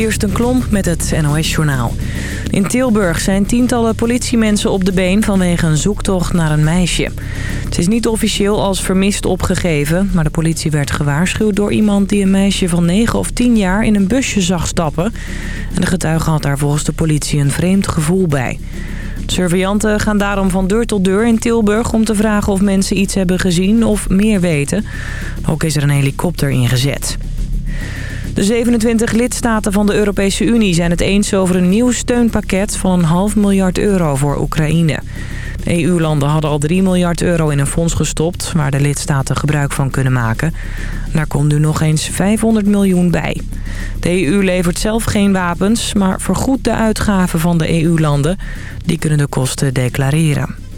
Kirsten Klomp met het NOS-journaal. In Tilburg zijn tientallen politiemensen op de been vanwege een zoektocht naar een meisje. Het is niet officieel als vermist opgegeven... maar de politie werd gewaarschuwd door iemand die een meisje van 9 of 10 jaar in een busje zag stappen. En de getuige had daar volgens de politie een vreemd gevoel bij. Surveillanten gaan daarom van deur tot deur in Tilburg om te vragen of mensen iets hebben gezien of meer weten. Ook is er een helikopter ingezet. De 27 lidstaten van de Europese Unie zijn het eens over een nieuw steunpakket van een half miljard euro voor Oekraïne. De EU-landen hadden al 3 miljard euro in een fonds gestopt... waar de lidstaten gebruik van kunnen maken. Daar komt nu nog eens 500 miljoen bij. De EU levert zelf geen wapens, maar vergoedt de uitgaven van de EU-landen. Die kunnen de kosten declareren.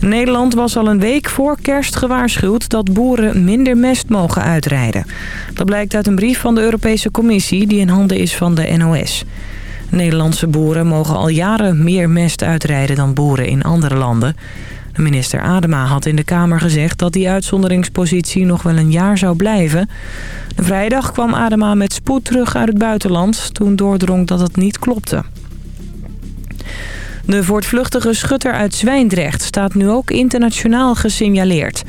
Nederland was al een week voor kerst gewaarschuwd dat boeren minder mest mogen uitrijden. Dat blijkt uit een brief van de Europese Commissie die in handen is van de NOS. Nederlandse boeren mogen al jaren meer mest uitrijden dan boeren in andere landen. De minister Adema had in de Kamer gezegd dat die uitzonderingspositie nog wel een jaar zou blijven. Vrijdag kwam Adema met spoed terug uit het buitenland toen doordrong dat het niet klopte. De voortvluchtige schutter uit Zwijndrecht staat nu ook internationaal gesignaleerd.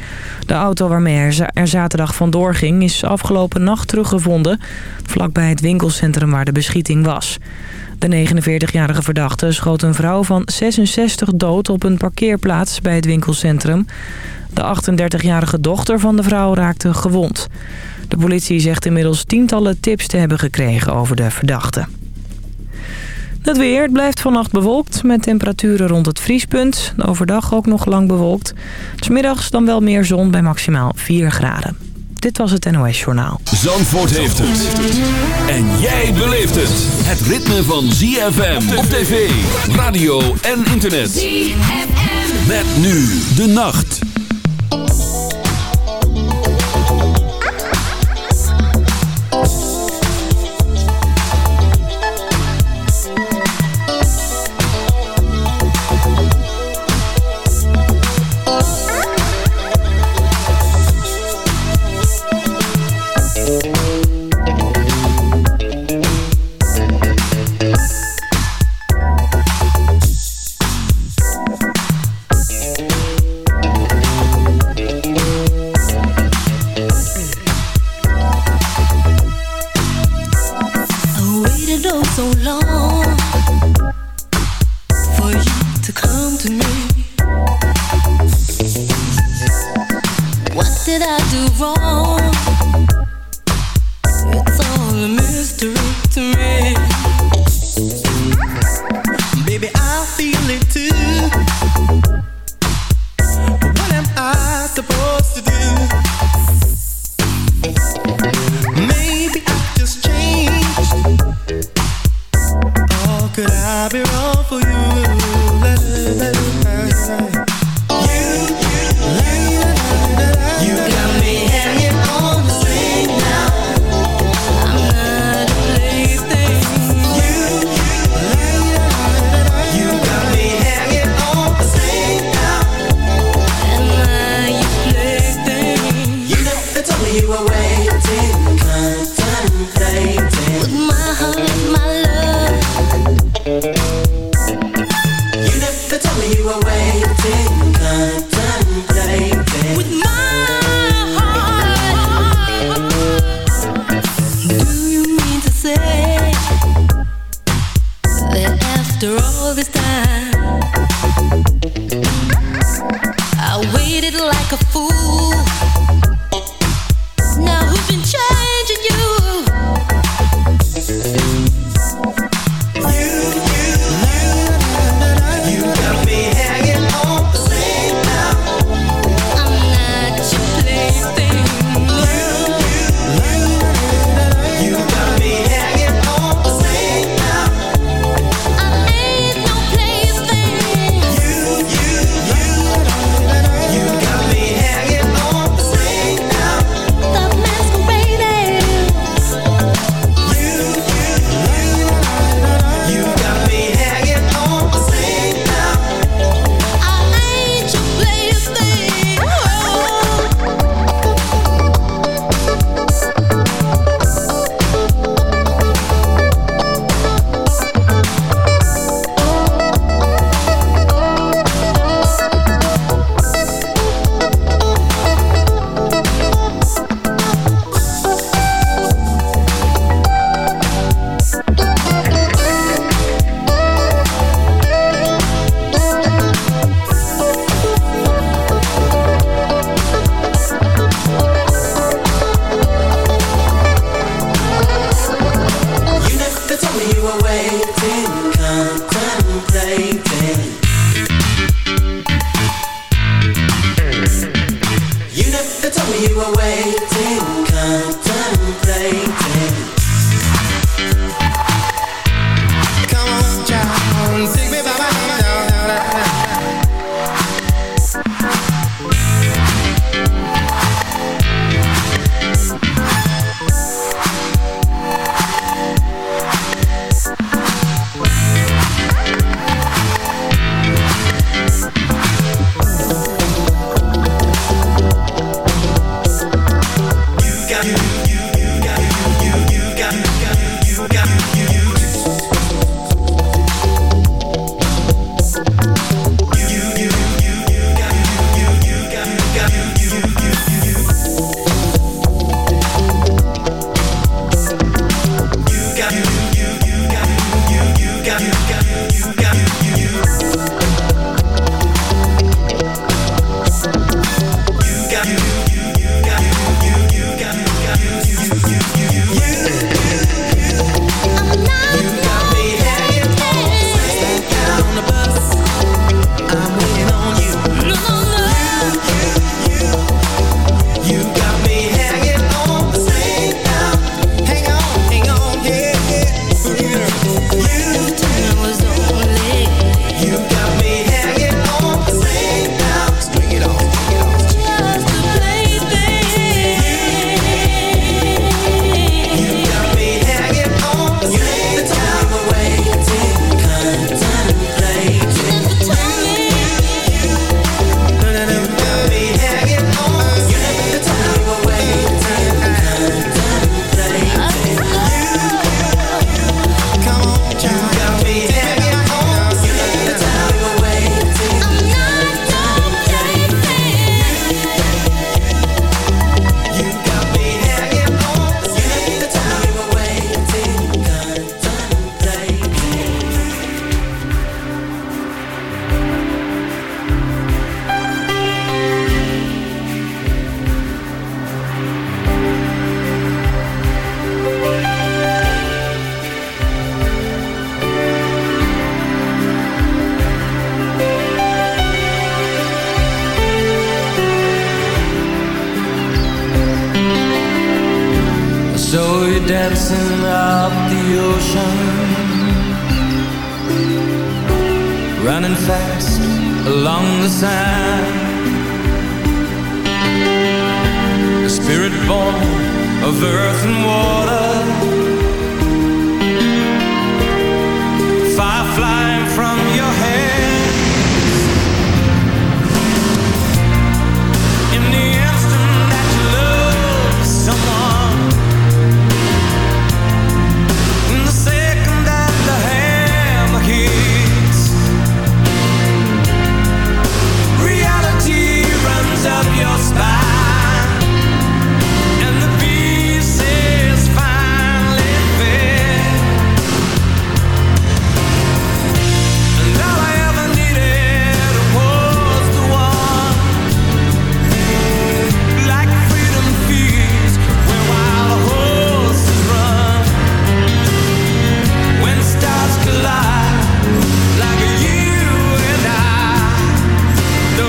De auto waarmee er zaterdag vandoor ging is afgelopen nacht teruggevonden... vlakbij het winkelcentrum waar de beschieting was. De 49-jarige verdachte schoot een vrouw van 66 dood op een parkeerplaats bij het winkelcentrum. De 38-jarige dochter van de vrouw raakte gewond. De politie zegt inmiddels tientallen tips te hebben gekregen over de verdachte. Het weer blijft vannacht bewolkt met temperaturen rond het vriespunt. Overdag ook nog lang bewolkt. Smiddags dan wel meer zon bij maximaal 4 graden. Dit was het NOS Journaal. Zandvoort heeft het. En jij beleeft het. Het ritme van ZFM op tv, radio en internet. ZFM. Met nu de nacht.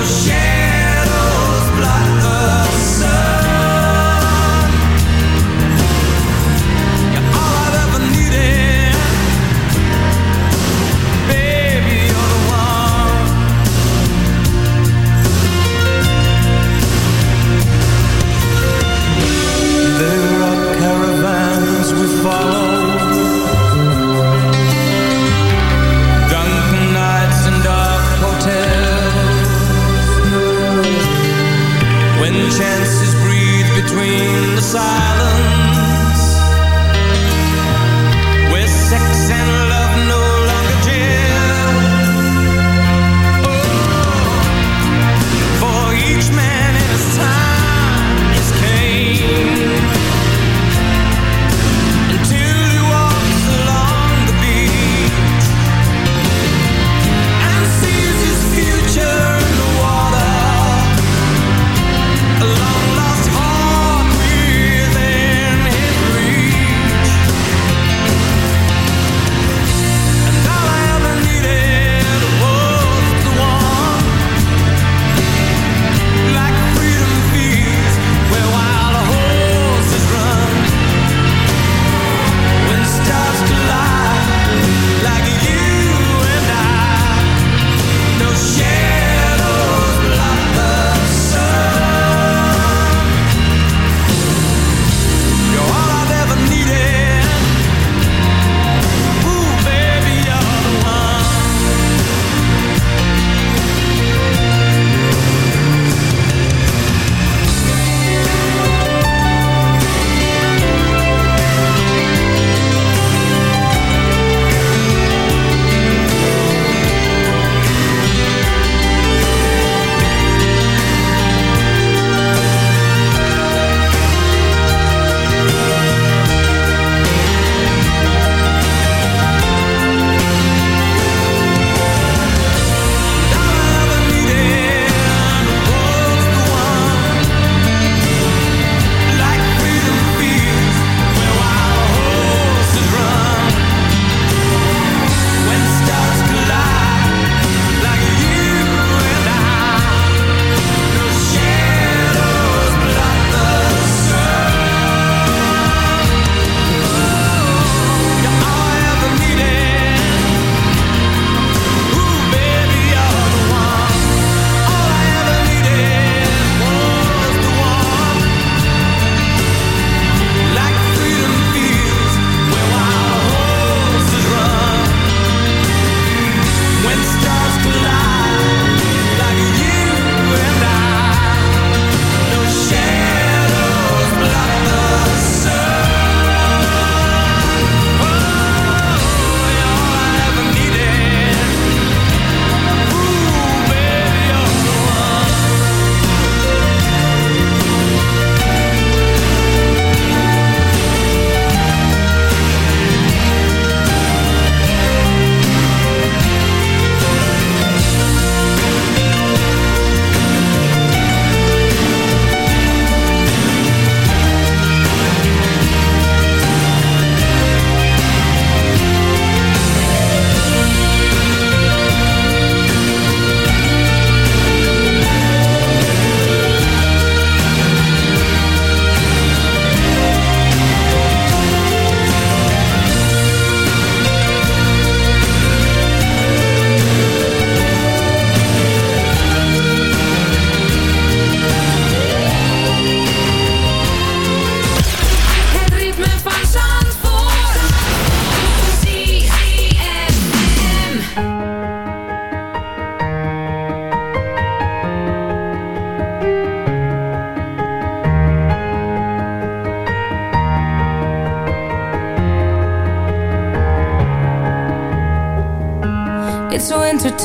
share.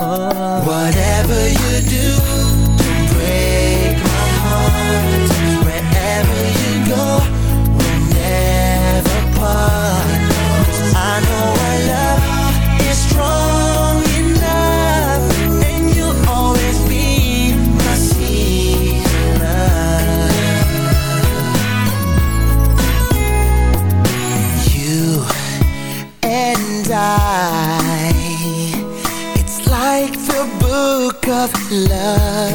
Whatever love.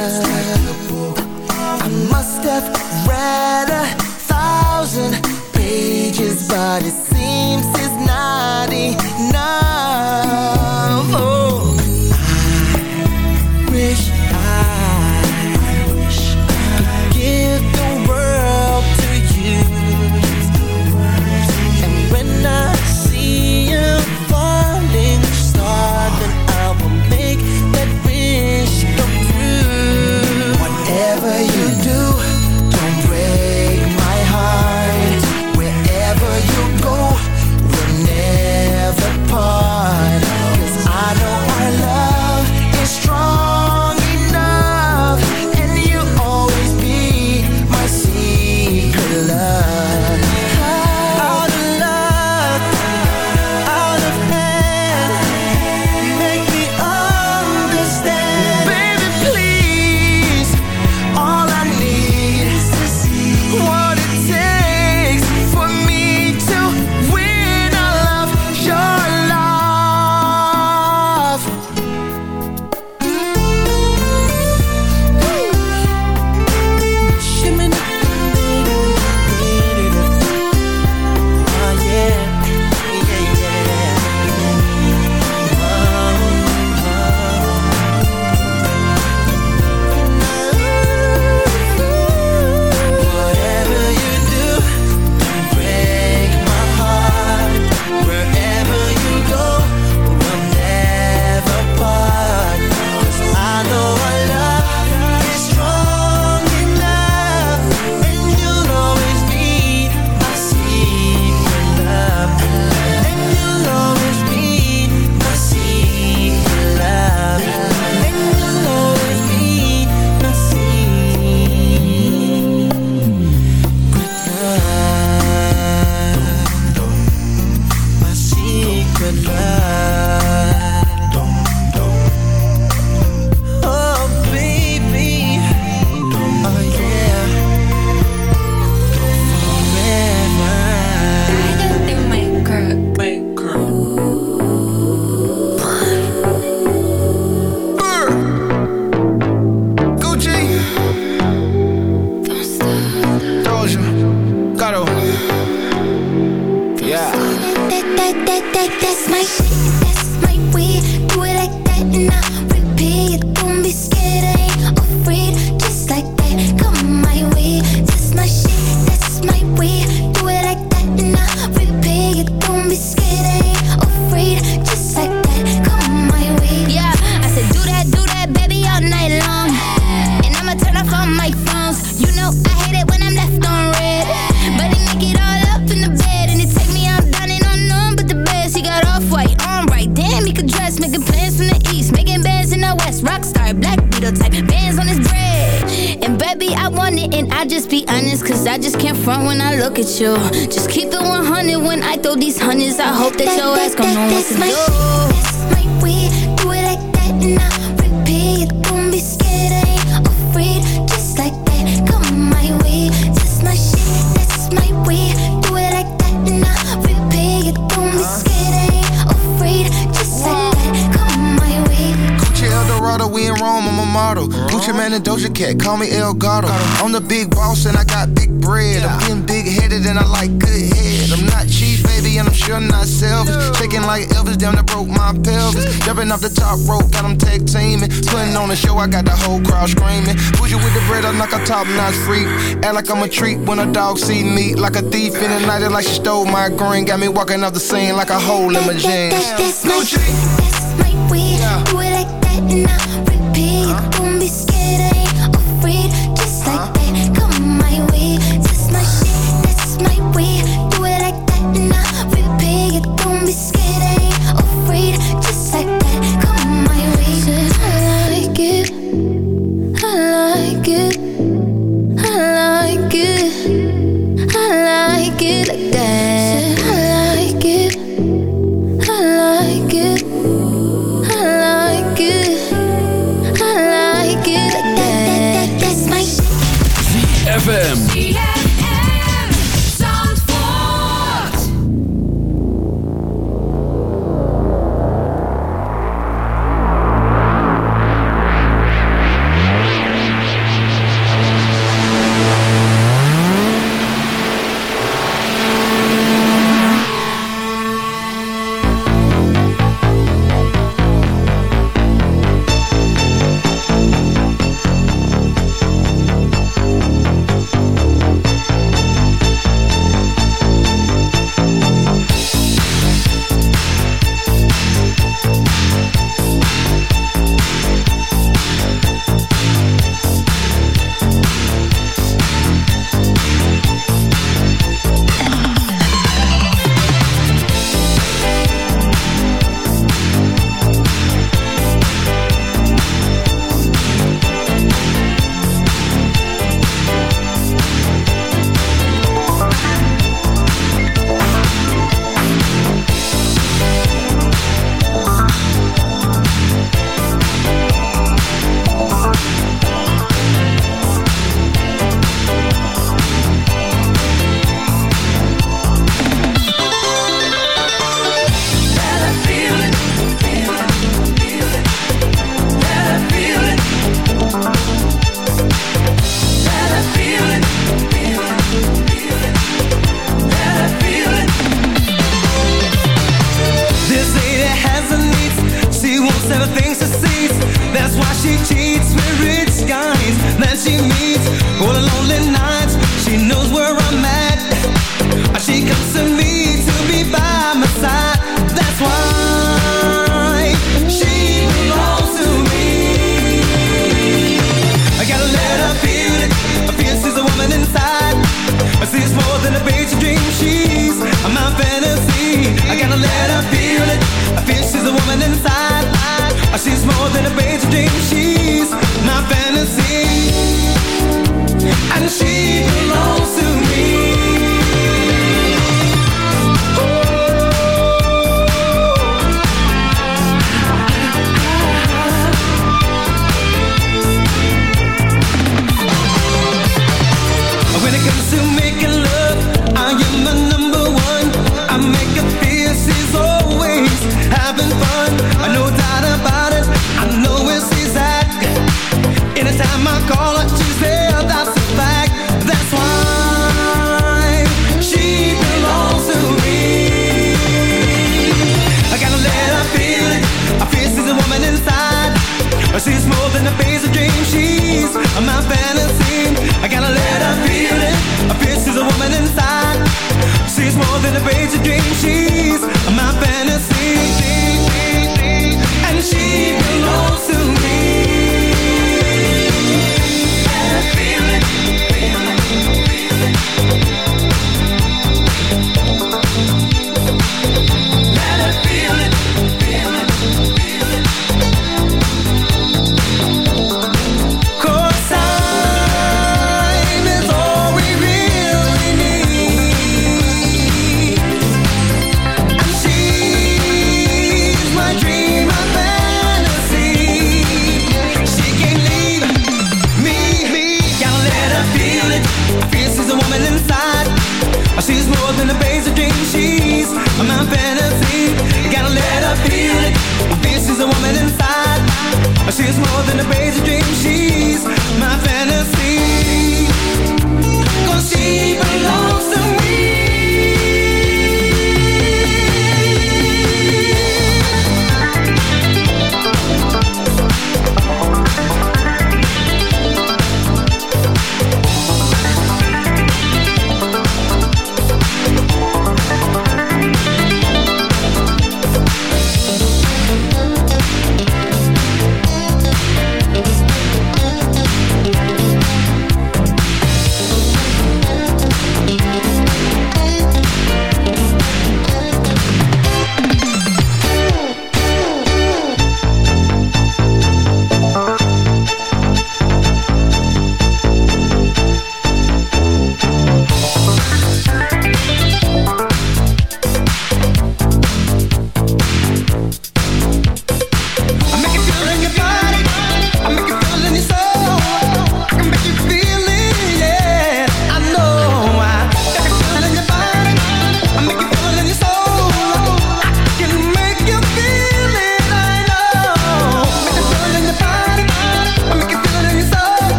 I got the whole crowd screaming. Push you with the bread, I'm like a top notch freak. Act like I'm a treat when a dog see me. Like a thief in the night, like she stole my green. Got me walking off the scene like a hole in my jeans.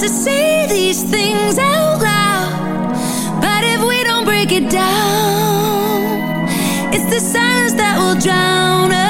To say these things out loud. But if we don't break it down, it's the silence that will drown us